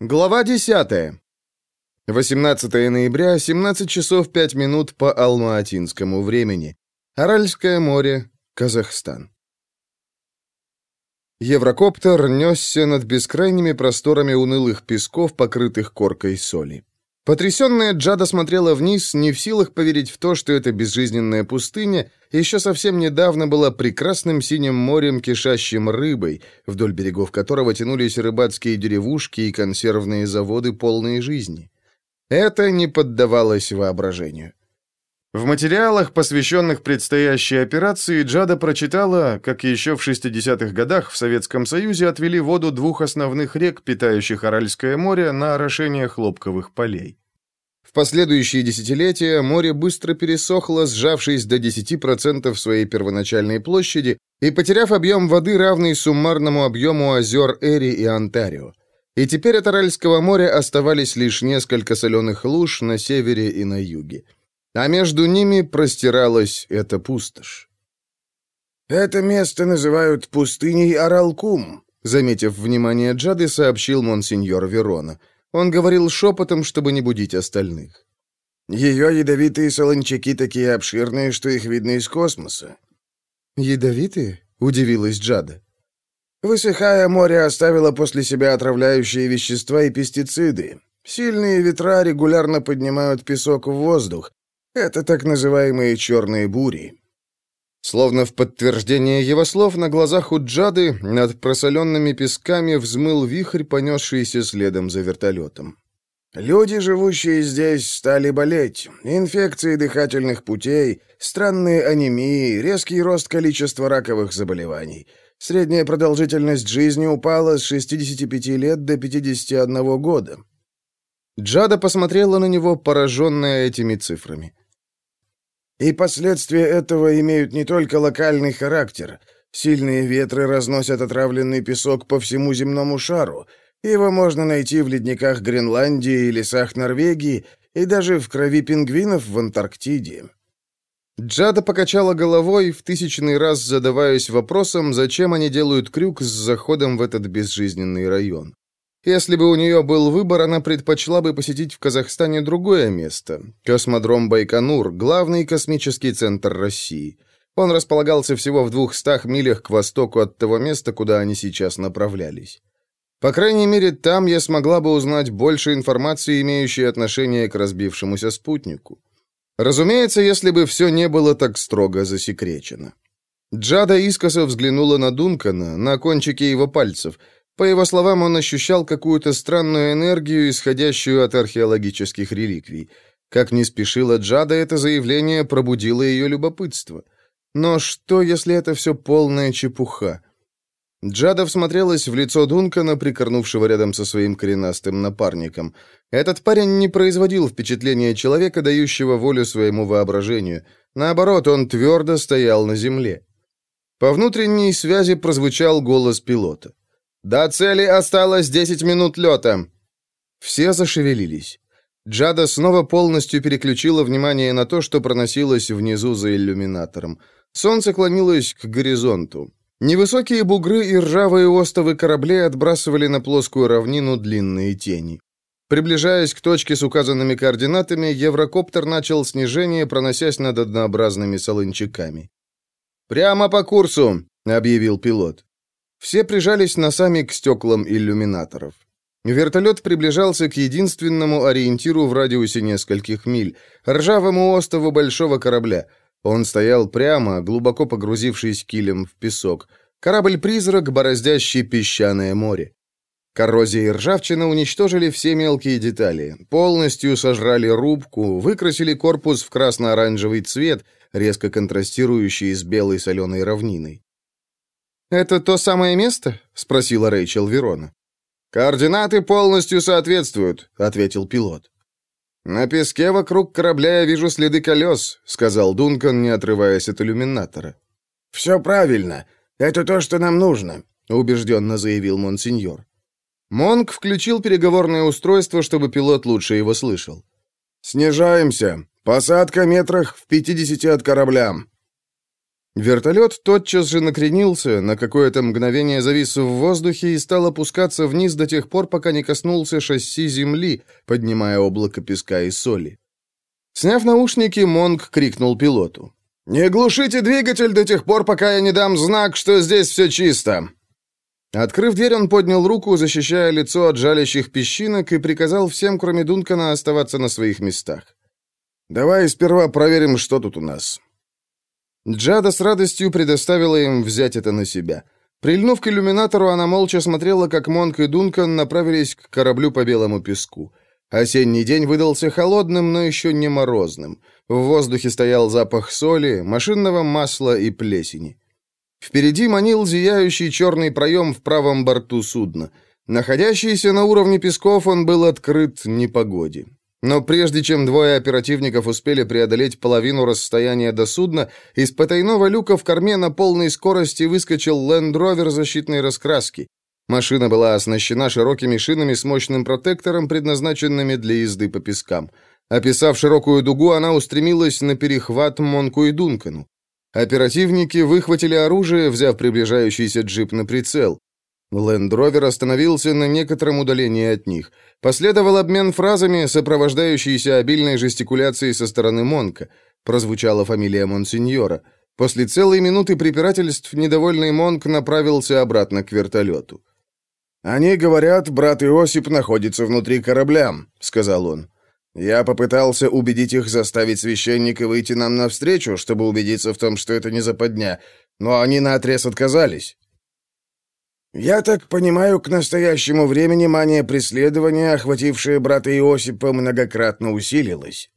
Глава 10. 18 ноября, 17 часов 5 минут по алматинскому времени. Аральское море, Казахстан. Еврокоптер несся над бескрайними просторами унылых песков, покрытых коркой соли. Потрясенная Джада смотрела вниз, не в силах поверить в то, что эта безжизненная пустыня еще совсем недавно была прекрасным синим морем, кишащим рыбой, вдоль берегов которого тянулись рыбацкие деревушки и консервные заводы, полные жизни. Это не поддавалось воображению. В материалах, посвященных предстоящей операции, Джада прочитала, как еще в 60-х годах в Советском Союзе отвели воду двух основных рек, питающих Аральское море, на орошение хлопковых полей. Последующие десятилетия море быстро пересохло, сжавшись до 10% своей первоначальной площади и потеряв объем воды, равный суммарному объему озер Эри и Онтарио. И теперь от Аральского моря оставались лишь несколько соленых луж на севере и на юге а между ними простиралась эта пустошь. «Это место называют пустыней Аралкум», заметив внимание Джады, сообщил монсеньор Верона. Он говорил шепотом, чтобы не будить остальных. «Ее ядовитые солончаки такие обширные, что их видно из космоса». «Ядовитые?» — удивилась Джада. «Высыхая, море оставило после себя отравляющие вещества и пестициды. Сильные ветра регулярно поднимают песок в воздух, это так называемые черные бури. Словно в подтверждение его слов, на глазах у Джады над просоленными песками взмыл вихрь, понесшийся следом за вертолетом. Люди, живущие здесь, стали болеть. Инфекции дыхательных путей, странные анемии, резкий рост количества раковых заболеваний. Средняя продолжительность жизни упала с 65 лет до 51 года. Джада посмотрела на него, пораженная этими цифрами. И последствия этого имеют не только локальный характер. Сильные ветры разносят отравленный песок по всему земному шару. Его можно найти в ледниках Гренландии и лесах Норвегии, и даже в крови пингвинов в Антарктиде. Джада покачала головой, в тысячный раз задаваясь вопросом, зачем они делают крюк с заходом в этот безжизненный район. Если бы у нее был выбор, она предпочла бы посетить в Казахстане другое место – космодром Байконур, главный космический центр России. Он располагался всего в двухстах милях к востоку от того места, куда они сейчас направлялись. По крайней мере, там я смогла бы узнать больше информации, имеющей отношение к разбившемуся спутнику. Разумеется, если бы все не было так строго засекречено. Джада искоса взглянула на Дункана, на кончики его пальцев – по его словам, он ощущал какую-то странную энергию, исходящую от археологических реликвий. Как не спешила Джада, это заявление пробудило ее любопытство. Но что, если это все полная чепуха? Джада всмотрелась в лицо Дункана, прикорнувшего рядом со своим коренастым напарником. Этот парень не производил впечатления человека, дающего волю своему воображению. Наоборот, он твердо стоял на земле. По внутренней связи прозвучал голос пилота. «До цели осталось 10 минут лета». Все зашевелились. Джада снова полностью переключила внимание на то, что проносилось внизу за иллюминатором. Солнце клонилось к горизонту. Невысокие бугры и ржавые остовы кораблей отбрасывали на плоскую равнину длинные тени. Приближаясь к точке с указанными координатами, Еврокоптер начал снижение, проносясь над однообразными солончаками. «Прямо по курсу», — объявил пилот. Все прижались носами к стеклам иллюминаторов. Вертолет приближался к единственному ориентиру в радиусе нескольких миль — ржавому острову большого корабля. Он стоял прямо, глубоко погрузившись килем в песок. Корабль-призрак, бороздящий песчаное море. Коррозия и ржавчина уничтожили все мелкие детали, полностью сожрали рубку, выкрасили корпус в красно-оранжевый цвет, резко контрастирующий с белой соленой равниной. «Это то самое место?» — спросила Рэйчел Верона. «Координаты полностью соответствуют», — ответил пилот. «На песке вокруг корабля я вижу следы колес», — сказал Дункан, не отрываясь от иллюминатора. «Все правильно. Это то, что нам нужно», — убежденно заявил Монсеньор. Монк включил переговорное устройство, чтобы пилот лучше его слышал. «Снижаемся. Посадка метрах в пятидесяти от корабля. Вертолет тотчас же накренился, на какое-то мгновение завис в воздухе и стал опускаться вниз до тех пор, пока не коснулся шасси земли, поднимая облако песка и соли. Сняв наушники, Монг крикнул пилоту. «Не глушите двигатель до тех пор, пока я не дам знак, что здесь все чисто!» Открыв дверь, он поднял руку, защищая лицо от жалящих песчинок, и приказал всем, кроме Дункана, оставаться на своих местах. «Давай сперва проверим, что тут у нас». Джада с радостью предоставила им взять это на себя. Прильнув к иллюминатору, она молча смотрела, как Монк и Дункан направились к кораблю по белому песку. Осенний день выдался холодным, но еще не морозным. В воздухе стоял запах соли, машинного масла и плесени. Впереди манил зияющий черный проем в правом борту судна. Находящийся на уровне песков, он был открыт непогоде. Но прежде чем двое оперативников успели преодолеть половину расстояния до судна, из потайного люка в корме на полной скорости выскочил Лендровер защитной раскраски. Машина была оснащена широкими шинами с мощным протектором, предназначенными для езды по пескам. Описав широкую дугу, она устремилась на перехват Монку и Дункану. Оперативники выхватили оружие, взяв приближающийся джип на прицел. Лендровер остановился на некотором удалении от них. Последовал обмен фразами, сопровождающийся обильной жестикуляцией со стороны Монка. Прозвучала фамилия Монсеньора. После целой минуты препирательств недовольный Монк направился обратно к вертолету. «Они говорят, брат Иосип находится внутри корабля», — сказал он. «Я попытался убедить их заставить священника выйти нам навстречу, чтобы убедиться в том, что это не западня, но они наотрез отказались». «Я так понимаю, к настоящему времени мания преследования, охватившая брата Иосипа, многократно усилилась».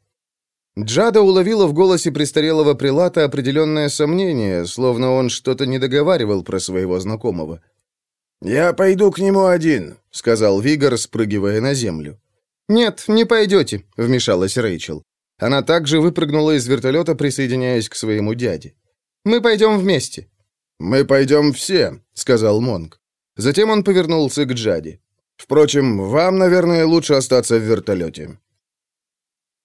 Джада уловила в голосе престарелого прилата определенное сомнение, словно он что-то недоговаривал про своего знакомого. «Я пойду к нему один», — сказал Вигор, спрыгивая на землю. «Нет, не пойдете», — вмешалась Рэйчел. Она также выпрыгнула из вертолета, присоединяясь к своему дяде. «Мы пойдем вместе». «Мы пойдем все», — сказал Монг. Затем он повернулся к Джаде. «Впрочем, вам, наверное, лучше остаться в вертолете».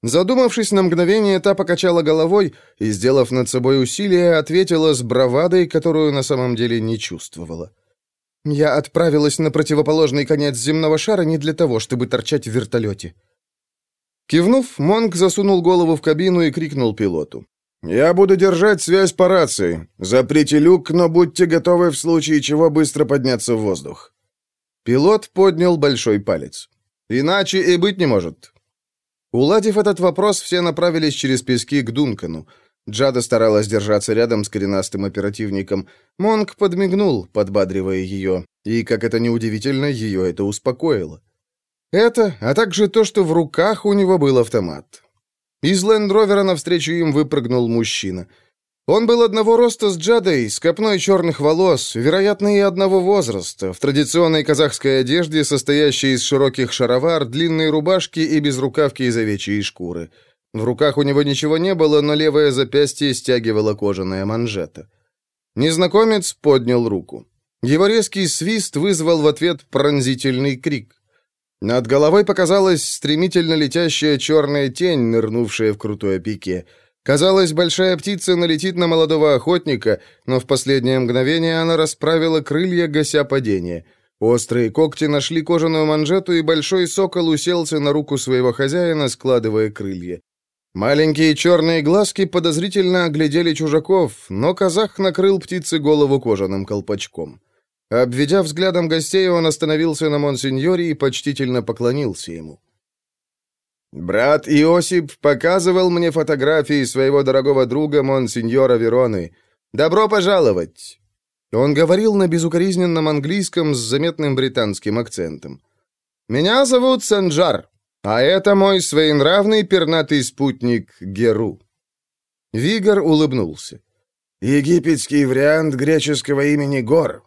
Задумавшись на мгновение, та покачала головой и, сделав над собой усилие, ответила с бравадой, которую на самом деле не чувствовала. Я отправилась на противоположный конец земного шара не для того, чтобы торчать в вертолете. Кивнув, Монг засунул голову в кабину и крикнул пилоту. «Я буду держать связь по рации. Заприте люк, но будьте готовы в случае чего быстро подняться в воздух». Пилот поднял большой палец. «Иначе и быть не может». Уладив этот вопрос, все направились через пески к Дункану. Джада старалась держаться рядом с коренастым оперативником. Монк подмигнул, подбадривая ее, и, как это неудивительно, ее это успокоило. Это, а также то, что в руках у него был автомат. Из лендровера навстречу им выпрыгнул мужчина. Он был одного роста с Джадой, с копной черных волос, вероятно, и одного возраста, в традиционной казахской одежде, состоящей из широких шаровар, длинной рубашки и безрукавки из овечьей шкуры. В руках у него ничего не было, но левое запястье стягивала кожаная манжета. Незнакомец поднял руку. Его резкий свист вызвал в ответ пронзительный крик. Над головой показалась стремительно летящая черная тень, нырнувшая в крутое пике. Казалось, большая птица налетит на молодого охотника, но в последнее мгновение она расправила крылья, гася падение. Острые когти нашли кожаную манжету, и большой сокол уселся на руку своего хозяина, складывая крылья. Маленькие черные глазки подозрительно оглядели чужаков, но казах накрыл птице голову кожаным колпачком. Обведя взглядом гостей, он остановился на монсеньоре и почтительно поклонился ему. «Брат Иосип показывал мне фотографии своего дорогого друга монсеньора Вероны. Добро пожаловать!» Он говорил на безукоризненном английском с заметным британским акцентом. «Меня зовут Санджар. А это мой своенравный пернатый спутник Геру. Вигор улыбнулся. Египетский вариант греческого имени Гор.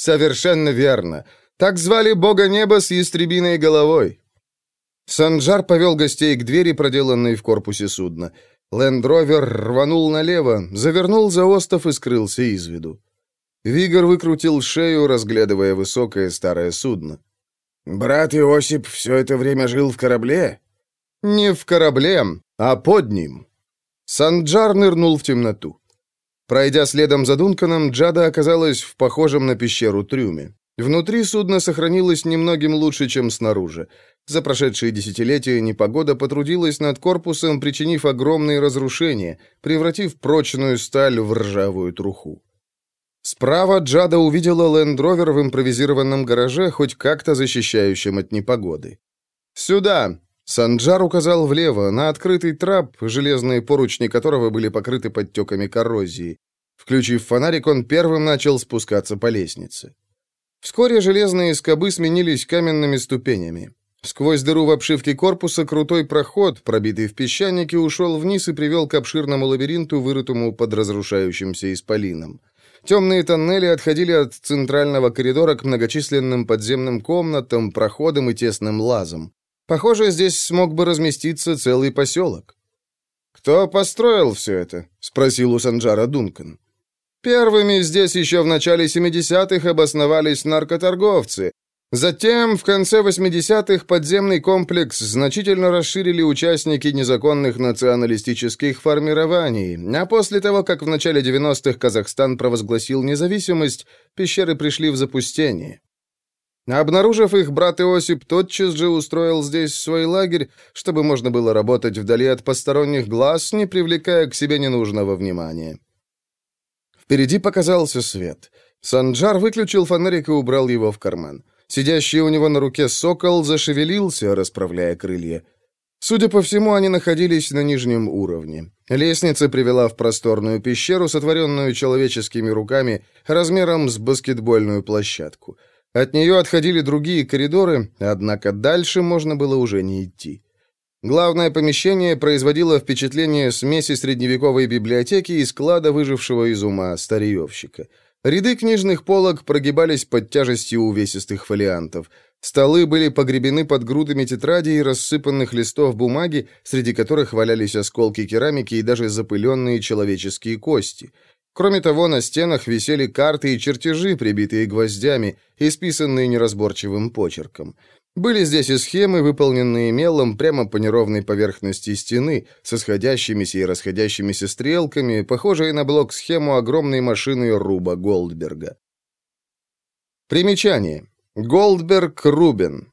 Совершенно верно. Так звали бога неба с ястребиной головой. Санджар повел гостей к двери, проделанной в корпусе судна. Лендровер рванул налево, завернул за остов и скрылся из виду. Вигор выкрутил шею, разглядывая высокое старое судно. «Брат Иосип все это время жил в корабле?» «Не в корабле, а под ним». Санджар нырнул в темноту. Пройдя следом за Дунканом, Джада оказалась в похожем на пещеру трюме. Внутри судно сохранилось немногим лучше, чем снаружи. За прошедшие десятилетия непогода потрудилась над корпусом, причинив огромные разрушения, превратив прочную сталь в ржавую труху. Справа Джада увидела лендровер в импровизированном гараже, хоть как-то защищающем от непогоды. «Сюда!» Санджар указал влево, на открытый трап, железные поручни которого были покрыты подтеками коррозии. Включив фонарик, он первым начал спускаться по лестнице. Вскоре железные скобы сменились каменными ступенями. Сквозь дыру в обшивке корпуса крутой проход, пробитый в песчанике, ушел вниз и привел к обширному лабиринту, вырытому под разрушающимся исполином. Темные тоннели отходили от центрального коридора к многочисленным подземным комнатам, проходам и тесным лазам. Похоже, здесь смог бы разместиться целый поселок. «Кто построил все это?» — спросил у Санджара Дункан. «Первыми здесь еще в начале 70-х обосновались наркоторговцы. Затем, в конце 80-х, подземный комплекс значительно расширили участники незаконных националистических формирований, а после того, как в начале 90-х Казахстан провозгласил независимость, пещеры пришли в запустение. Обнаружив их, брат Иосип тотчас же устроил здесь свой лагерь, чтобы можно было работать вдали от посторонних глаз, не привлекая к себе ненужного внимания. Впереди показался свет. Санджар выключил фонарик и убрал его в карман. Сидящий у него на руке сокол зашевелился, расправляя крылья. Судя по всему, они находились на нижнем уровне. Лестница привела в просторную пещеру, сотворенную человеческими руками, размером с баскетбольную площадку — от нее отходили другие коридоры, однако дальше можно было уже не идти. Главное помещение производило впечатление смеси средневековой библиотеки и склада выжившего из ума старьевщика. Ряды книжных полок прогибались под тяжестью увесистых фолиантов. Столы были погребены под грудами тетрадей и рассыпанных листов бумаги, среди которых валялись осколки керамики и даже запыленные человеческие кости — Кроме того, на стенах висели карты и чертежи, прибитые гвоздями, исписанные неразборчивым почерком. Были здесь и схемы, выполненные мелом прямо по неровной поверхности стены, со сходящимися и расходящимися стрелками, похожие на блок-схему огромной машины Руба Голдберга. Примечание. Голдберг Рубен.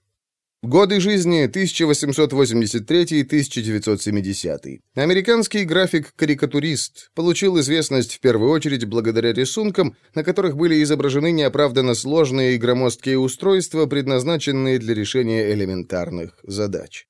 Годы жизни 1883-1970. Американский график-карикатурист. Получил известность в первую очередь благодаря рисункам, на которых были изображены неоправданно сложные и громоздкие устройства, предназначенные для решения элементарных задач.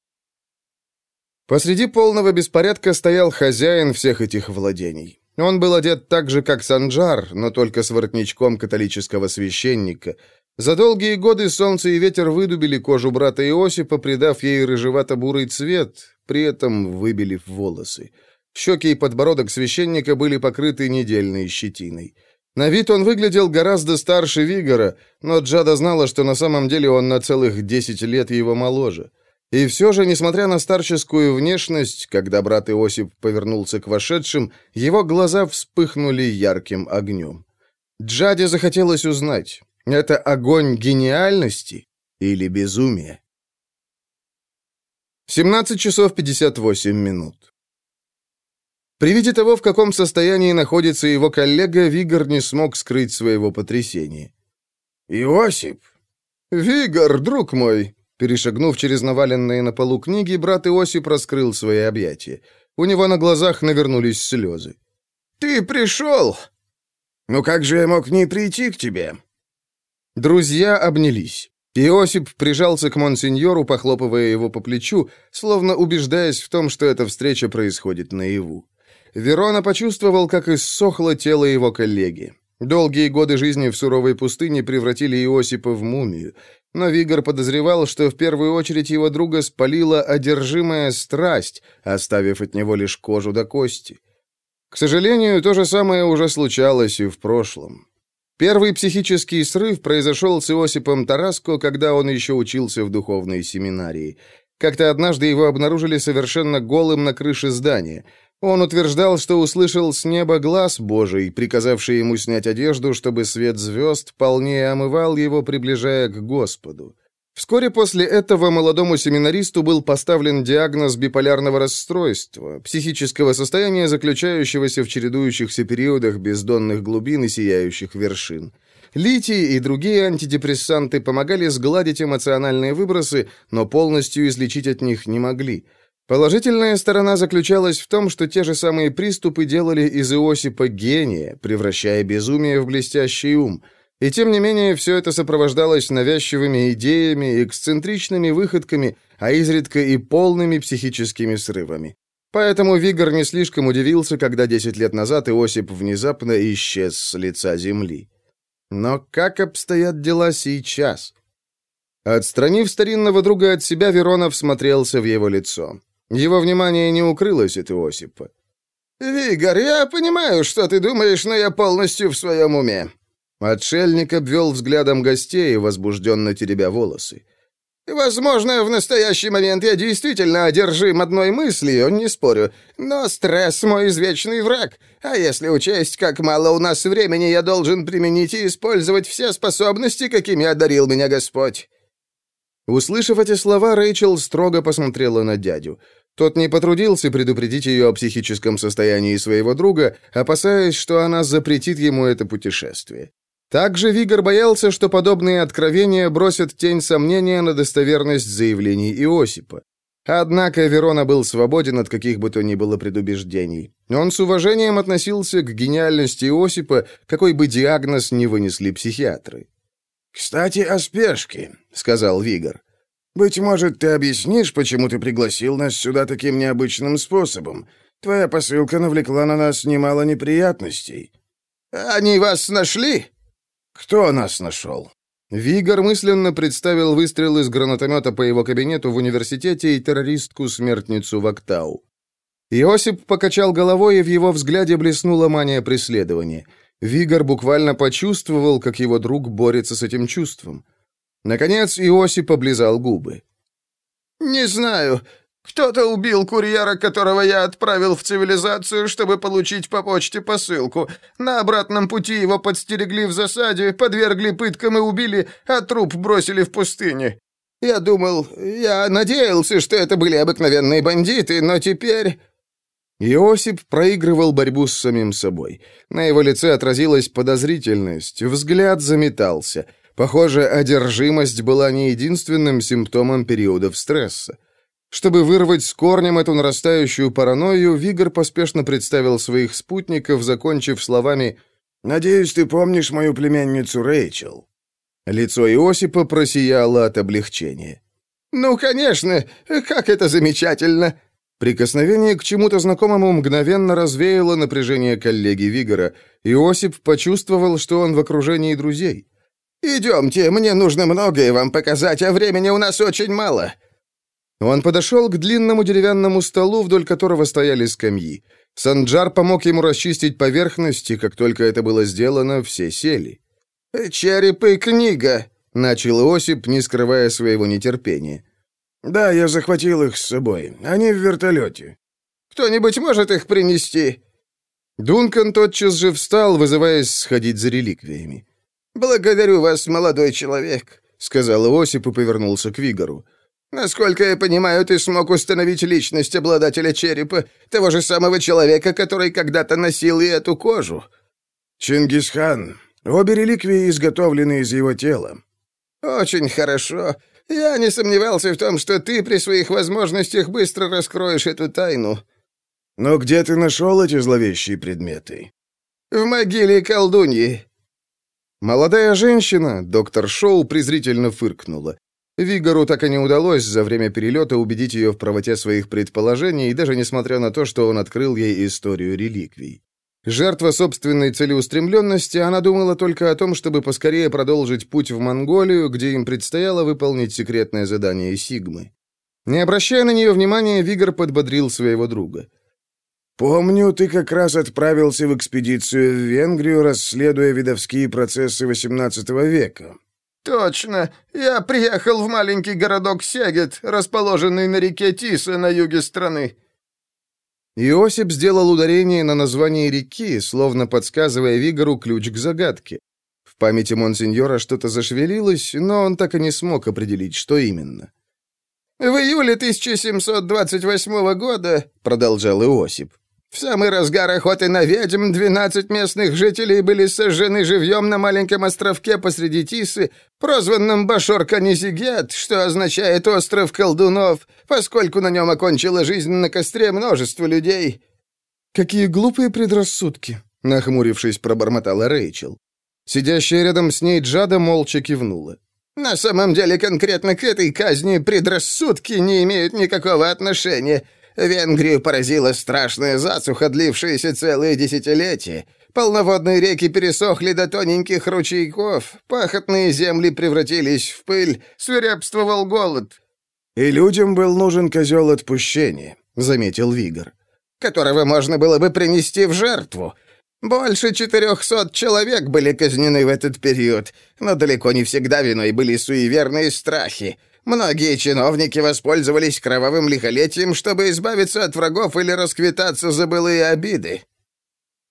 Посреди полного беспорядка стоял хозяин всех этих владений. Он был одет так же, как Санджар, но только с воротничком католического священника – за долгие годы солнце и ветер выдубили кожу брата Иосипа, придав ей рыжевато-бурый цвет, при этом выбелив волосы. Щеки и подбородок священника были покрыты недельной щетиной. На вид он выглядел гораздо старше Вигора, но Джада знала, что на самом деле он на целых десять лет его моложе. И все же, несмотря на старческую внешность, когда брат Иосип повернулся к вошедшим, его глаза вспыхнули ярким огнем. Джаде захотелось узнать, это огонь гениальности или безумия? 17 часов 58 минут. При виде того, в каком состоянии находится его коллега, Вигор не смог скрыть своего потрясения. «Иосип!» «Вигор, друг мой!» Перешагнув через наваленные на полу книги, брат Иосип раскрыл свои объятия. У него на глазах навернулись слезы. «Ты пришел!» «Ну как же я мог не прийти к тебе?» Друзья обнялись. Иосип прижался к монсеньору, похлопывая его по плечу, словно убеждаясь в том, что эта встреча происходит наяву. Верона почувствовал, как иссохло тело его коллеги. Долгие годы жизни в суровой пустыне превратили Иосипа в мумию, но Вигор подозревал, что в первую очередь его друга спалила одержимая страсть, оставив от него лишь кожу до кости. К сожалению, то же самое уже случалось и в прошлом. Первый психический срыв произошел с Иосипом Тараско, когда он еще учился в духовной семинарии. Как-то однажды его обнаружили совершенно голым на крыше здания. Он утверждал, что услышал с неба глаз Божий, приказавший ему снять одежду, чтобы свет звезд полнее омывал его, приближая к Господу. Вскоре после этого молодому семинаристу был поставлен диагноз биполярного расстройства, психического состояния, заключающегося в чередующихся периодах бездонных глубин и сияющих вершин. Литий и другие антидепрессанты помогали сгладить эмоциональные выбросы, но полностью излечить от них не могли. Положительная сторона заключалась в том, что те же самые приступы делали из Иосипа гения, превращая безумие в блестящий ум – и тем не менее, все это сопровождалось навязчивыми идеями, эксцентричными выходками, а изредка и полными психическими срывами. Поэтому Вигор не слишком удивился, когда 10 лет назад Иосип внезапно исчез с лица земли. Но как обстоят дела сейчас? Отстранив старинного друга от себя, Веронов смотрелся в его лицо. Его внимание не укрылось от Иосипа. «Вигор, я понимаю, что ты думаешь, но я полностью в своем уме. Отшельник обвел взглядом гостей, возбужденно теребя волосы. «Возможно, в настоящий момент я действительно одержим одной мыслью, не спорю, но стресс — мой извечный враг, а если учесть, как мало у нас времени, я должен применить и использовать все способности, какими одарил меня Господь». Услышав эти слова, Рэйчел строго посмотрела на дядю. Тот не потрудился предупредить ее о психическом состоянии своего друга, опасаясь, что она запретит ему это путешествие. Также Вигор боялся, что подобные откровения бросят тень сомнения на достоверность заявлений Иосипа. Однако Верона был свободен от каких бы то ни было предубеждений. Он с уважением относился к гениальности Иосипа, какой бы диагноз ни вынесли психиатры. «Кстати, о спешке», — сказал Вигор. «Быть может, ты объяснишь, почему ты пригласил нас сюда таким необычным способом? Твоя посылка навлекла на нас немало неприятностей». «Они вас нашли?» «Кто нас нашел?» Вигор мысленно представил выстрел из гранатомета по его кабинету в университете и террористку-смертницу в Октау. Иосип покачал головой, и в его взгляде блеснула мания преследования. Вигор буквально почувствовал, как его друг борется с этим чувством. Наконец Иосип облизал губы. «Не знаю. Кто-то убил курьера, которого я отправил в цивилизацию, чтобы получить по почте посылку. На обратном пути его подстерегли в засаде, подвергли пыткам и убили, а труп бросили в пустыне. Я думал, я надеялся, что это были обыкновенные бандиты, но теперь...» Иосип проигрывал борьбу с самим собой. На его лице отразилась подозрительность, взгляд заметался. Похоже, одержимость была не единственным симптомом периодов стресса. Чтобы вырвать с корнем эту нарастающую паранойю, Вигор поспешно представил своих спутников, закончив словами «Надеюсь, ты помнишь мою племянницу Рэйчел». Лицо Иосипа просияло от облегчения. «Ну, конечно! Как это замечательно!» Прикосновение к чему-то знакомому мгновенно развеяло напряжение коллеги Вигора. Иосип почувствовал, что он в окружении друзей. «Идемте, мне нужно многое вам показать, а времени у нас очень мало. Он подошел к длинному деревянному столу, вдоль которого стояли скамьи. Санджар помог ему расчистить поверхности, как только это было сделано, все сели. «Череп и книга», — начал Иосип, не скрывая своего нетерпения. «Да, я захватил их с собой. Они в вертолете. Кто-нибудь может их принести?» Дункан тотчас же встал, вызываясь сходить за реликвиями. «Благодарю вас, молодой человек», — сказал Иосип и повернулся к Вигору. Насколько я понимаю, ты смог установить личность обладателя черепа, того же самого человека, который когда-то носил и эту кожу. Чингисхан. Обе реликвии изготовлены из его тела. Очень хорошо. Я не сомневался в том, что ты при своих возможностях быстро раскроешь эту тайну. Но где ты нашел эти зловещие предметы? В могиле колдуньи. Молодая женщина, доктор Шоу, презрительно фыркнула. Вигору так и не удалось за время перелета убедить ее в правоте своих предположений, даже несмотря на то, что он открыл ей историю реликвий. Жертва собственной целеустремленности, она думала только о том, чтобы поскорее продолжить путь в Монголию, где им предстояло выполнить секретное задание Сигмы. Не обращая на нее внимания, Вигор подбодрил своего друга. «Помню, ты как раз отправился в экспедицию в Венгрию, расследуя видовские процессы XVIII века. «Точно. Я приехал в маленький городок Сегет, расположенный на реке Тиса на юге страны». Иосип сделал ударение на название реки, словно подсказывая Вигору ключ к загадке. В памяти монсеньора что-то зашевелилось, но он так и не смог определить, что именно. «В июле 1728 года», — продолжал Иосип, «в самый разгар охоты на ведьм 12 местных жителей были сожжены живьем на маленьком островке посреди Тисы, прозванном Башор-Канизигет, что означает «остров колдунов», поскольку на нем окончила жизнь на костре множество людей». «Какие глупые предрассудки», — нахмурившись, пробормотала Рэйчел. Сидящая рядом с ней Джада молча кивнула. На самом деле конкретно к этой казни предрассудки не имеют никакого отношения. Венгрию поразила страшная засуха, длившаяся целые десятилетия. Полноводные реки пересохли до тоненьких ручейков, пахотные земли превратились в пыль, свирепствовал голод. «И людям был нужен козел отпущения», — заметил Вигор. «Которого можно было бы принести в жертву». Больше четырехсот человек были казнены в этот период, но далеко не всегда виной были суеверные страхи. Многие чиновники воспользовались кровавым лихолетием, чтобы избавиться от врагов или расквитаться за былые обиды.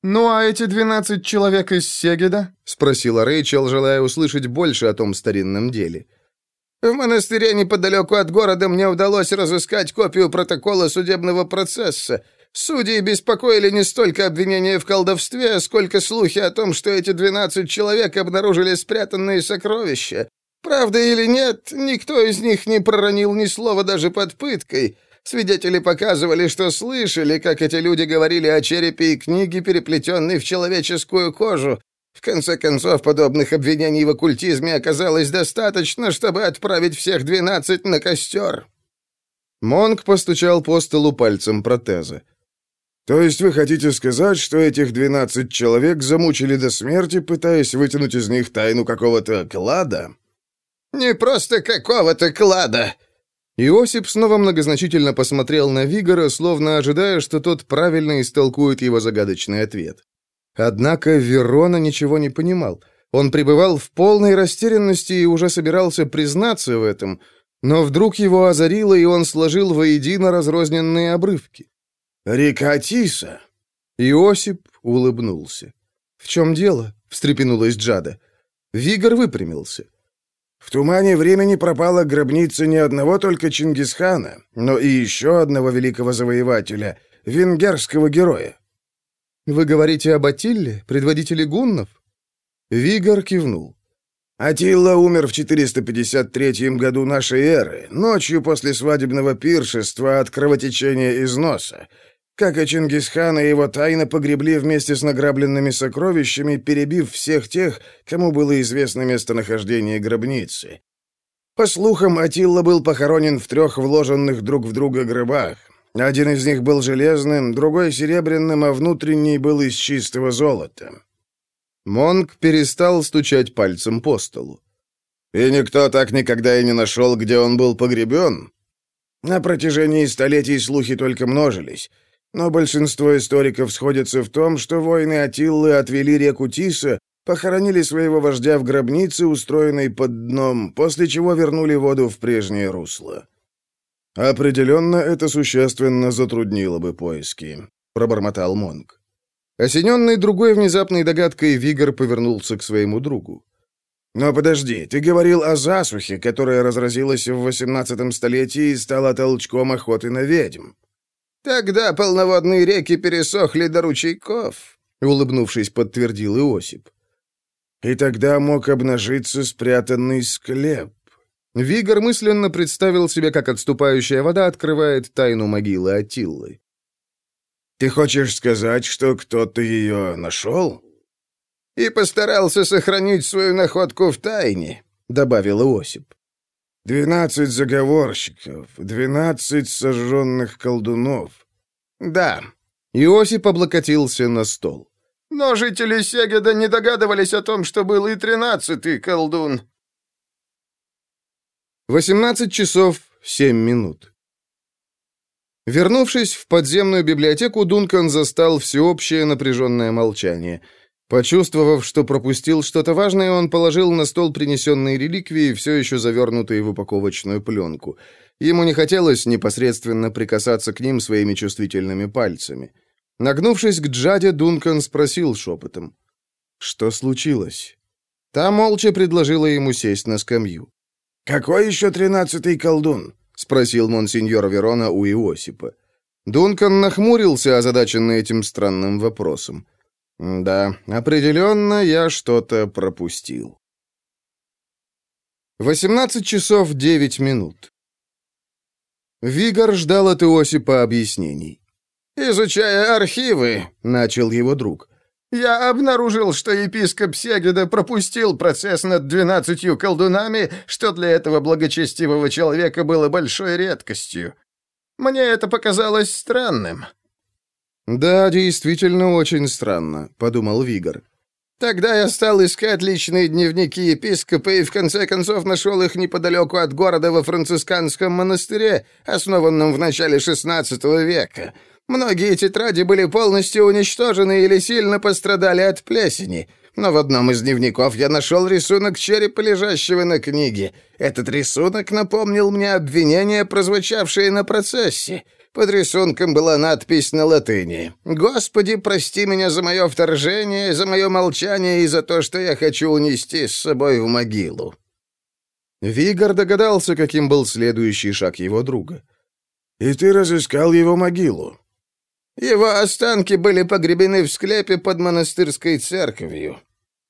«Ну а эти двенадцать человек из Сегеда?» — спросила Рэйчел, желая услышать больше о том старинном деле. «В монастыре неподалеку от города мне удалось разыскать копию протокола судебного процесса. Судьи беспокоили не столько обвинения в колдовстве, сколько слухи о том, что эти двенадцать человек обнаружили спрятанные сокровища. Правда или нет, никто из них не проронил ни слова даже под пыткой. Свидетели показывали, что слышали, как эти люди говорили о черепе и книге, переплетенной в человеческую кожу. В конце концов, подобных обвинений в оккультизме оказалось достаточно, чтобы отправить всех двенадцать на костер. Монк постучал по столу пальцем протеза. «То есть вы хотите сказать, что этих двенадцать человек замучили до смерти, пытаясь вытянуть из них тайну какого-то клада?» «Не просто какого-то клада!» Иосип снова многозначительно посмотрел на Вигора, словно ожидая, что тот правильно истолкует его загадочный ответ. Однако Верона ничего не понимал. Он пребывал в полной растерянности и уже собирался признаться в этом, но вдруг его озарило, и он сложил воедино разрозненные обрывки. «Река Тиса!» Иосип улыбнулся. «В чем дело?» — встрепенулась Джада. Вигор выпрямился. «В тумане времени пропала гробница не одного только Чингисхана, но и еще одного великого завоевателя, венгерского героя». «Вы говорите об Атилле, предводителе гуннов?» Вигор кивнул. Атилла умер в 453 году нашей эры, ночью после свадебного пиршества от кровотечения из носа. Как и Чингисхана, его тайно погребли вместе с награбленными сокровищами, перебив всех тех, кому было известно местонахождение гробницы. По слухам, Атилла был похоронен в трех вложенных друг в друга гробах. Один из них был железным, другой — серебряным, а внутренний был из чистого золота. Монг перестал стучать пальцем по столу. «И никто так никогда и не нашел, где он был погребен?» На протяжении столетий слухи только множились. Но большинство историков сходятся в том, что воины Атиллы отвели реку Тиса, похоронили своего вождя в гробнице, устроенной под дном, после чего вернули воду в прежнее русло. «Определенно, это существенно затруднило бы поиски», — пробормотал Монг. Осененный другой внезапной догадкой, Вигор повернулся к своему другу. «Но подожди, ты говорил о засухе, которая разразилась в XVIII столетии и стала толчком охоты на ведьм. Тогда полноводные реки пересохли до ручейков, улыбнувшись, подтвердил Иосип. И тогда мог обнажиться спрятанный склеп. Вигор мысленно представил себе, как отступающая вода открывает тайну могилы Атиллы. «Ты хочешь сказать, что кто-то ее нашел?» «И постарался сохранить свою находку в тайне», — добавил Иосип. Двенадцать заговорщиков, двенадцать сожженных колдунов. Да. Иосип облокотился на стол. Но жители Сегеда не догадывались о том, что был и тринадцатый колдун. Восемнадцать часов семь минут. Вернувшись в подземную библиотеку, Дункан застал всеобщее напряженное молчание — Почувствовав, что пропустил что-то важное, он положил на стол принесенные реликвии, все еще завернутые в упаковочную пленку. Ему не хотелось непосредственно прикасаться к ним своими чувствительными пальцами. Нагнувшись к Джаде, Дункан спросил шепотом. «Что случилось?» Та молча предложила ему сесть на скамью. «Какой еще тринадцатый колдун?» — спросил монсеньор Верона у Иосипа. Дункан нахмурился, озадаченный этим странным вопросом. «Да, определенно я что-то пропустил». 18 часов 9 минут. Вигор ждал от Иосипа объяснений. «Изучая архивы», — начал его друг, — «я обнаружил, что епископ Сегеда пропустил процесс над двенадцатью колдунами, что для этого благочестивого человека было большой редкостью. Мне это показалось странным». «Да, действительно очень странно», — подумал Вигор. Тогда я стал искать личные дневники епископа и в конце концов нашел их неподалеку от города во францисканском монастыре, основанном в начале XVI века. Многие тетради были полностью уничтожены или сильно пострадали от плесени. Но в одном из дневников я нашел рисунок черепа, лежащего на книге. Этот рисунок напомнил мне обвинения, прозвучавшие на процессе. Под рисунком была надпись на латыни. «Господи, прости меня за мое вторжение, за мое молчание и за то, что я хочу унести с собой в могилу». Вигор догадался, каким был следующий шаг его друга. «И ты разыскал его могилу?» «Его останки были погребены в склепе под монастырской церковью».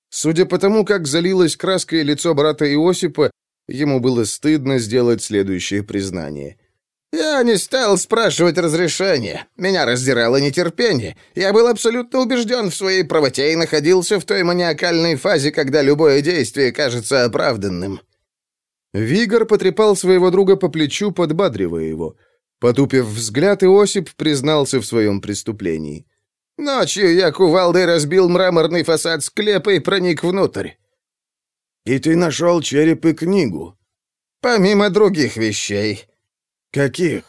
Судя по тому, как залилось краской лицо брата Иосипа, ему было стыдно сделать следующее признание – «Я не стал спрашивать разрешения. Меня раздирало нетерпение. Я был абсолютно убежден в своей правоте и находился в той маниакальной фазе, когда любое действие кажется оправданным». Вигор потрепал своего друга по плечу, подбадривая его. Потупив взгляд, Иосип признался в своем преступлении. «Ночью я кувалдой разбил мраморный фасад склепа и проник внутрь». «И ты нашел череп и книгу?» «Помимо других вещей». «Каких?»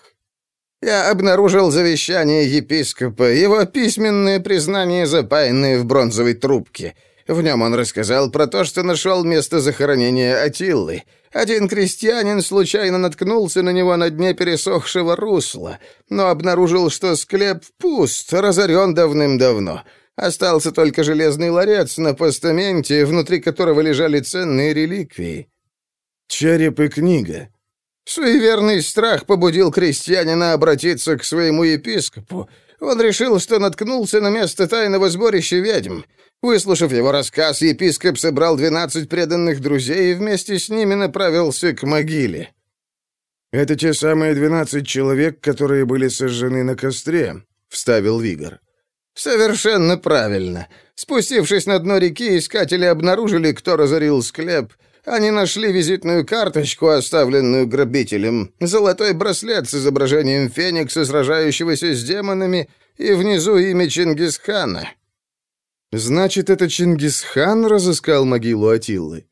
«Я обнаружил завещание епископа, его письменное признание, запаянное в бронзовой трубке. В нем он рассказал про то, что нашел место захоронения Атиллы. Один крестьянин случайно наткнулся на него на дне пересохшего русла, но обнаружил, что склеп пуст, разорен давным-давно». Остался только железный ларец на постаменте, внутри которого лежали ценные реликвии. «Череп и книга», Суеверный страх побудил крестьянина обратиться к своему епископу. Он решил, что наткнулся на место тайного сборища ведьм. Выслушав его рассказ, епископ собрал двенадцать преданных друзей и вместе с ними направился к могиле. «Это те самые двенадцать человек, которые были сожжены на костре», — вставил Вигор. «Совершенно правильно. Спустившись на дно реки, искатели обнаружили, кто разорил склеп — они нашли визитную карточку, оставленную грабителем, золотой браслет с изображением феникса, сражающегося с демонами, и внизу имя Чингисхана. Значит, это Чингисхан разыскал могилу Атиллы?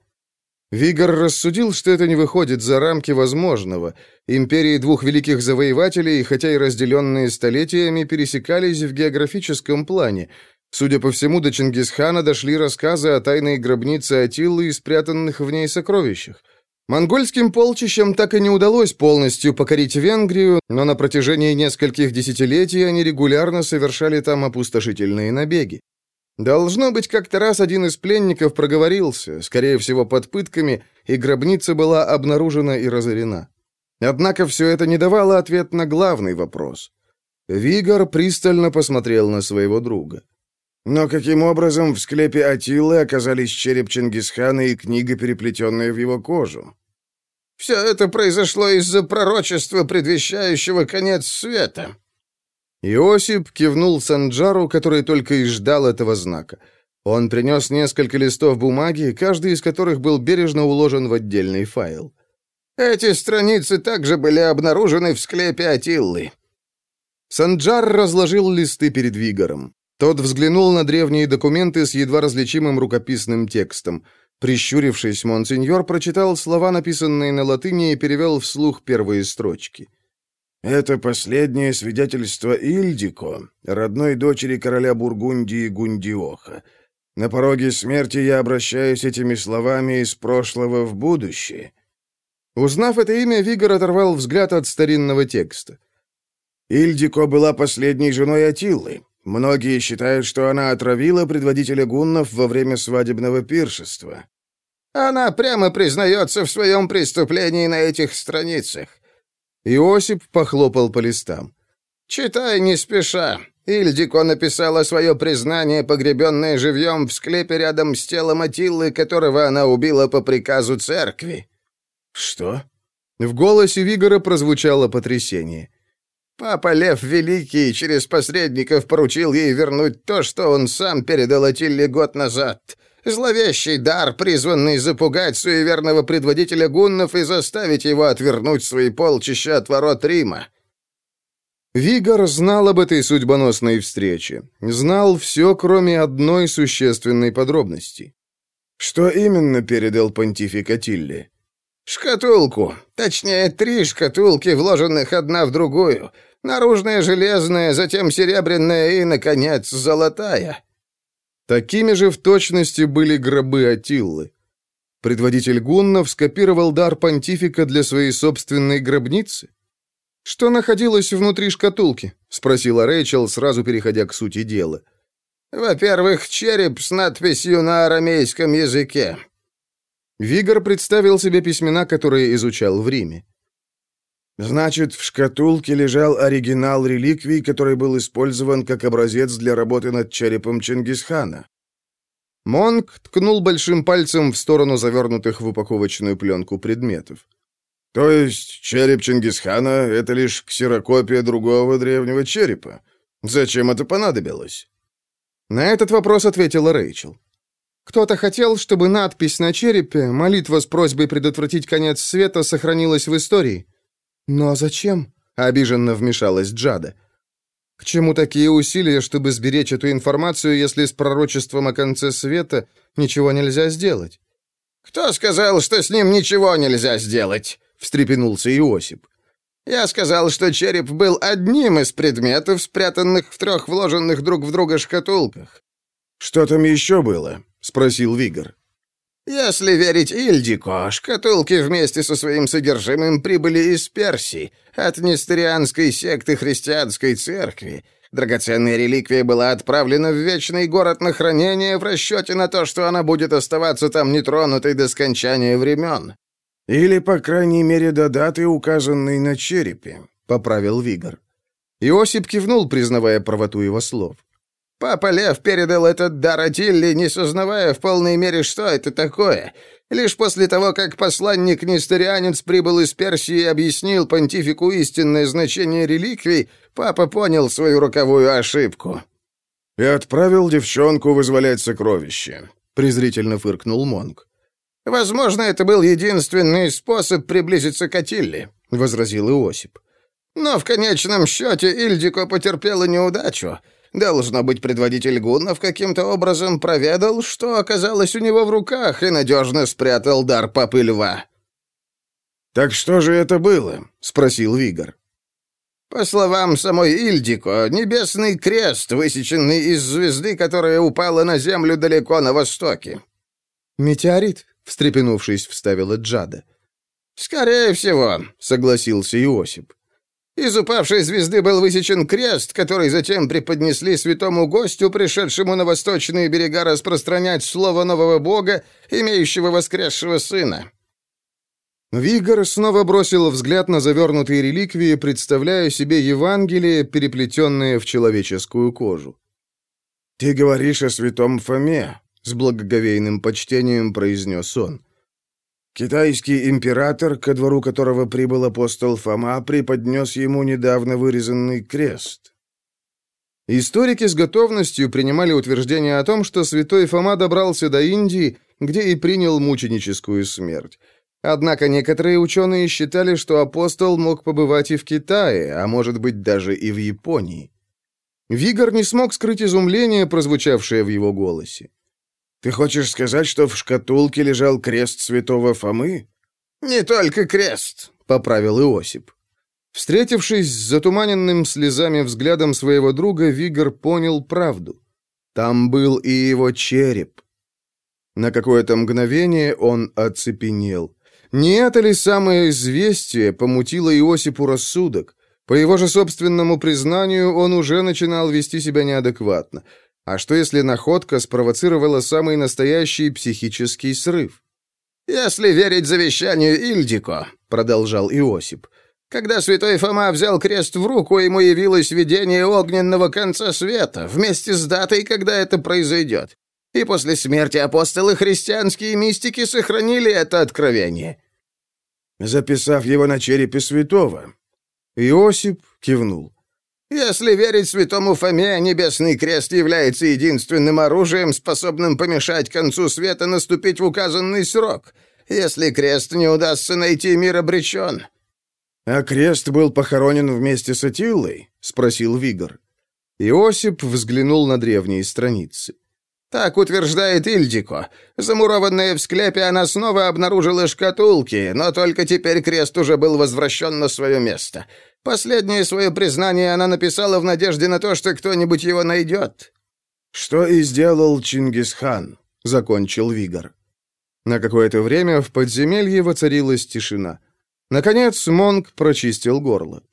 Вигор рассудил, что это не выходит за рамки возможного. Империи двух великих завоевателей, хотя и разделенные столетиями, пересекались в географическом плане — Судя по всему, до Чингисхана дошли рассказы о тайной гробнице Атиллы и спрятанных в ней сокровищах. Монгольским полчищам так и не удалось полностью покорить Венгрию, но на протяжении нескольких десятилетий они регулярно совершали там опустошительные набеги. Должно быть, как-то раз один из пленников проговорился, скорее всего, под пытками, и гробница была обнаружена и разорена. Однако все это не давало ответ на главный вопрос. Вигор пристально посмотрел на своего друга. Но каким образом в склепе Атилы оказались череп Чингисхана и книга, переплетенная в его кожу? Все это произошло из-за пророчества, предвещающего конец света. Иосип кивнул Санджару, который только и ждал этого знака. Он принес несколько листов бумаги, каждый из которых был бережно уложен в отдельный файл. Эти страницы также были обнаружены в склепе Атиллы. Санджар разложил листы перед Вигором. Тот взглянул на древние документы с едва различимым рукописным текстом. Прищурившись, монсеньор прочитал слова, написанные на латыни, и перевел вслух первые строчки. «Это последнее свидетельство Ильдико, родной дочери короля Бургундии Гундиоха. На пороге смерти я обращаюсь этими словами из прошлого в будущее». Узнав это имя, Вигор оторвал взгляд от старинного текста. Ильдико была последней женой Атиллы. Многие считают, что она отравила предводителя гуннов во время свадебного пиршества. Она прямо признается в своем преступлении на этих страницах». Иосип похлопал по листам. «Читай не спеша. Ильдико написала свое признание, погребенное живьем в склепе рядом с телом Атиллы, которого она убила по приказу церкви». «Что?» В голосе Вигора прозвучало потрясение. Папа Лев Великий через посредников поручил ей вернуть то, что он сам передал Атилле год назад. Зловещий дар, призванный запугать суеверного предводителя гуннов и заставить его отвернуть свои полчища от ворот Рима. Вигор знал об этой судьбоносной встрече. Знал все, кроме одной существенной подробности. Что именно передал понтифик Атилле? «Шкатулку. Точнее, три шкатулки, вложенных одна в другую. Наружная железная, затем серебряная и, наконец, золотая». Такими же в точности были гробы Атиллы. Предводитель гуннов скопировал дар понтифика для своей собственной гробницы? «Что находилось внутри шкатулки?» — спросила Рэйчел, сразу переходя к сути дела. «Во-первых, череп с надписью на арамейском языке. Вигор представил себе письмена, которые изучал в Риме. Значит, в шкатулке лежал оригинал реликвий, который был использован как образец для работы над черепом Чингисхана. Монк ткнул большим пальцем в сторону завернутых в упаковочную пленку предметов. То есть череп Чингисхана — это лишь ксерокопия другого древнего черепа? Зачем это понадобилось? На этот вопрос ответила Рэйчел. Кто-то хотел, чтобы надпись на черепе, молитва с просьбой предотвратить конец света, сохранилась в истории. Но зачем? Обиженно вмешалась Джада. К чему такие усилия, чтобы сберечь эту информацию, если с пророчеством о конце света ничего нельзя сделать? Кто сказал, что с ним ничего нельзя сделать? встрепенулся Иосип. Я сказал, что череп был одним из предметов, спрятанных в трех вложенных друг в друга шкатулках. Что там еще было? — спросил Вигор. «Если верить Ильдико, шкатулки вместе со своим содержимым прибыли из Персии, от нестерианской секты христианской церкви. Драгоценная реликвия была отправлена в Вечный город на хранение в расчете на то, что она будет оставаться там нетронутой до скончания времен». «Или, по крайней мере, до даты, указанной на черепе», — поправил Вигор. Иосип кивнул, признавая правоту его слов. Папа Лев передал этот дар Атилле, не сознавая в полной мере, что это такое. Лишь после того, как посланник-несторианец прибыл из Персии и объяснил понтифику истинное значение реликвий, папа понял свою роковую ошибку. «И отправил девчонку вызволять сокровища», — презрительно фыркнул Монг. «Возможно, это был единственный способ приблизиться к Атилле», — возразил Иосип. «Но в конечном счете Ильдико потерпела неудачу». Должно быть, предводитель гуннов каким-то образом проведал, что оказалось у него в руках, и надежно спрятал дар папы льва. «Так что же это было?» — спросил Вигор. По словам самой Ильдико, небесный крест, высеченный из звезды, которая упала на землю далеко на востоке. «Метеорит», — встрепенувшись, вставила Джада. «Скорее всего», — согласился Иосип. Из упавшей звезды был высечен крест, который затем преподнесли святому гостю, пришедшему на восточные берега распространять слово нового бога, имеющего воскресшего сына. Вигор снова бросил взгляд на завернутые реликвии, представляя себе Евангелие, переплетенное в человеческую кожу. «Ты говоришь о святом Фоме», — с благоговейным почтением произнес он. Китайский император, ко двору которого прибыл апостол Фома, преподнес ему недавно вырезанный крест. Историки с готовностью принимали утверждение о том, что святой Фома добрался до Индии, где и принял мученическую смерть. Однако некоторые ученые считали, что апостол мог побывать и в Китае, а может быть даже и в Японии. Вигор не смог скрыть изумление, прозвучавшее в его голосе. Ты хочешь сказать, что в шкатулке лежал крест святого Фомы? Не только крест, поправил Иосип. Встретившись с затуманенным слезами взглядом своего друга, Вигор понял правду. Там был и его череп. На какое-то мгновение он оцепенел. Не это ли самое известие помутило Иосипу рассудок? По его же собственному признанию, он уже начинал вести себя неадекватно. А что если находка спровоцировала самый настоящий психический срыв? «Если верить завещанию Ильдико», — продолжал Иосип, «когда святой Фома взял крест в руку, ему явилось видение огненного конца света, вместе с датой, когда это произойдет. И после смерти апостолы христианские мистики сохранили это откровение». «Записав его на черепе святого». Иосип кивнул. Если верить святому Фоме, небесный крест является единственным оружием, способным помешать концу света наступить в указанный срок. Если крест не удастся найти, мир обречен». «А крест был похоронен вместе с Атиллой?» — спросил Вигор. Иосип взглянул на древние страницы. Так утверждает Ильдико. Замурованная в склепе, она снова обнаружила шкатулки, но только теперь крест уже был возвращен на свое место. Последнее свое признание она написала в надежде на то, что кто-нибудь его найдет. «Что и сделал Чингисхан», — закончил Вигор. На какое-то время в подземелье воцарилась тишина. Наконец Монг прочистил горло.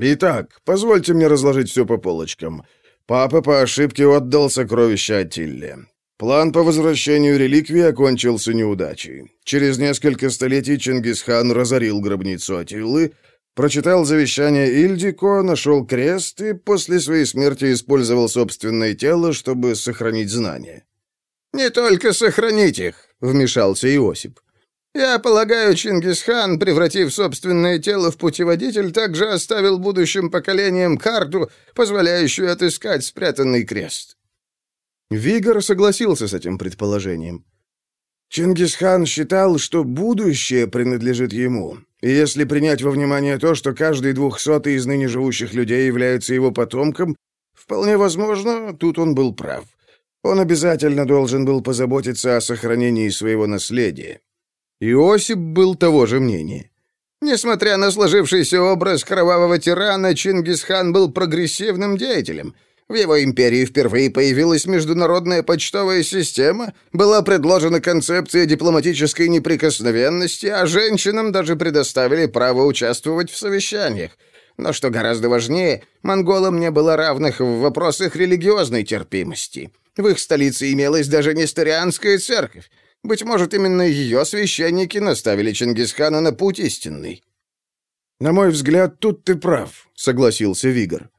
«Итак, позвольте мне разложить все по полочкам. Папа по ошибке отдал сокровища Атилле. План по возвращению реликвии окончился неудачей. Через несколько столетий Чингисхан разорил гробницу Атиллы, прочитал завещание Ильдико, нашел крест и после своей смерти использовал собственное тело, чтобы сохранить знания. «Не только сохранить их», — вмешался Иосип. Я полагаю, Чингисхан, превратив собственное тело в путеводитель, также оставил будущим поколениям карту, позволяющую отыскать спрятанный крест. Вигор согласился с этим предположением. Чингисхан считал, что будущее принадлежит ему. И если принять во внимание то, что каждый двухсотый из ныне живущих людей является его потомком, вполне возможно, тут он был прав. Он обязательно должен был позаботиться о сохранении своего наследия. Иосип был того же мнения. Несмотря на сложившийся образ кровавого тирана, Чингисхан был прогрессивным деятелем. В его империи впервые появилась международная почтовая система, была предложена концепция дипломатической неприкосновенности, а женщинам даже предоставили право участвовать в совещаниях. Но что гораздо важнее, монголам не было равных в вопросах религиозной терпимости. В их столице имелась даже несторианская церковь. Быть может, именно ее священники наставили Чингисхана на путь истинный. «На мой взгляд, тут ты прав», — согласился Вигор.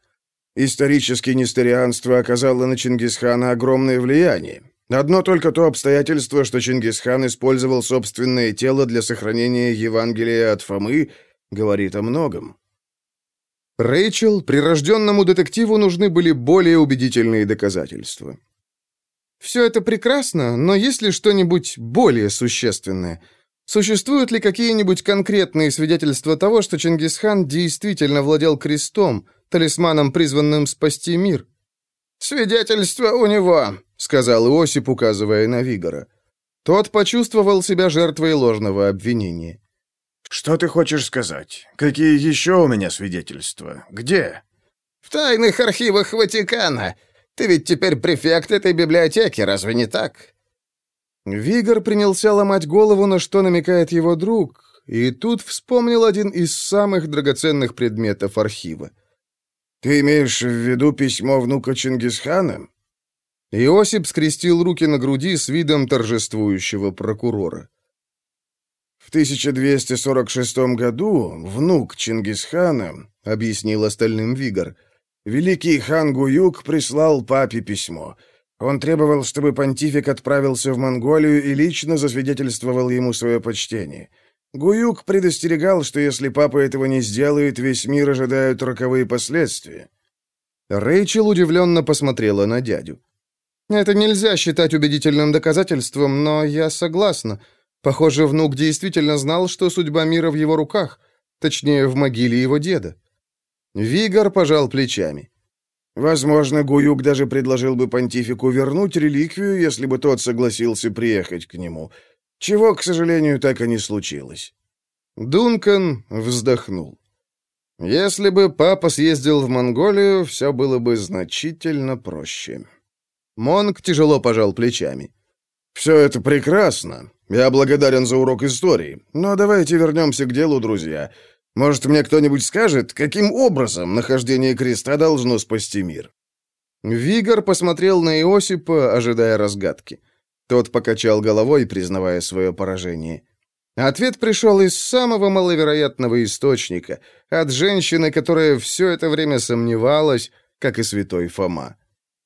«Исторически несторианство оказало на Чингисхана огромное влияние. Одно только то обстоятельство, что Чингисхан использовал собственное тело для сохранения Евангелия от Фомы, говорит о многом». Рэйчел, прирожденному детективу нужны были более убедительные доказательства. Все это прекрасно, но есть ли что-нибудь более существенное? Существуют ли какие-нибудь конкретные свидетельства того, что Чингисхан действительно владел крестом, талисманом, призванным спасти мир? «Свидетельство у него», — сказал Иосип, указывая на Вигора. Тот почувствовал себя жертвой ложного обвинения. «Что ты хочешь сказать? Какие еще у меня свидетельства? Где?» «В тайных архивах Ватикана. Ты ведь теперь префект этой библиотеки, разве не так?» Вигор принялся ломать голову, на что намекает его друг, и тут вспомнил один из самых драгоценных предметов архива. «Ты имеешь в виду письмо внука Чингисхана?» Иосип скрестил руки на груди с видом торжествующего прокурора. «В 1246 году внук Чингисхана, — объяснил остальным Вигор, Великий хан Гуюк прислал папе письмо. Он требовал, чтобы понтифик отправился в Монголию и лично засвидетельствовал ему свое почтение. Гуюк предостерегал, что если папа этого не сделает, весь мир ожидают роковые последствия. Рэйчел удивленно посмотрела на дядю. «Это нельзя считать убедительным доказательством, но я согласна. Похоже, внук действительно знал, что судьба мира в его руках, точнее, в могиле его деда». Вигор пожал плечами. Возможно, Гуюк даже предложил бы понтифику вернуть реликвию, если бы тот согласился приехать к нему, чего, к сожалению, так и не случилось. Дункан вздохнул. Если бы папа съездил в Монголию, все было бы значительно проще. Монг тяжело пожал плечами. «Все это прекрасно. Я благодарен за урок истории. Но давайте вернемся к делу, друзья. Может, мне кто-нибудь скажет, каким образом нахождение креста должно спасти мир?» Вигор посмотрел на Иосипа, ожидая разгадки. Тот покачал головой, признавая свое поражение. Ответ пришел из самого маловероятного источника, от женщины, которая все это время сомневалась, как и святой Фома.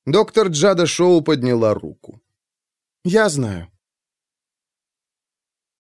Доктор Джада Шоу подняла руку. «Я знаю.